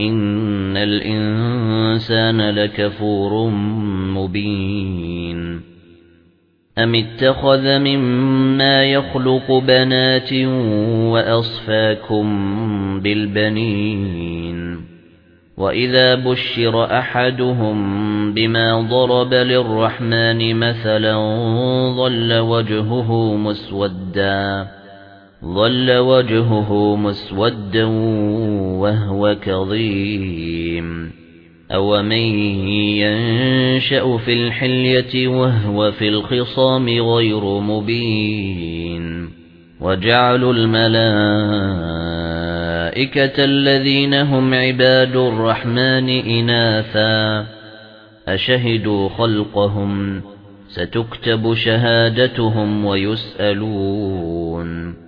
إِنَّ الْإِنسَانَ لَكَفُورٌ مُبِينٌ أَمِ اتَّخَذَ مِمَّا يَخْلُقُ بَنَاتٍ وَأَصْفَاكُمْ بِالْبَنِينَ وَإِذَا بُشِّرَ أَحَدُهُم بِمَا ضَرَبَ لِلرَّحْمَنِ مَثَلًا ظَلَّ وَجْهُهُ مُسْوَدًّا ظَلَّ وَجْهُهُ مُسْوَدًّا وَهُوَ كَظِيمٌ. أَوَمَن يَنشَأُ فِي الْحِلْيَةِ وَهُوَ فِي الْخِصَامِ غَيْرُ مُبِينٍ. وَجَعَلُوا الْمَلَائِكَةَ الَّذِينَ هُمْ عِبَادُ الرَّحْمَنِ إِنَاثًا. أَشَهِدُوا خَلْقَهُمْ سَتُكْتَبُ شَهَادَتُهُمْ وَيُسْأَلُونَ.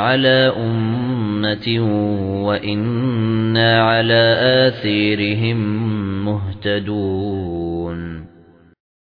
عَلَى أُمَّةٍ وَإِنَّا عَلَى آثَارِهِمْ مُهْتَدُونَ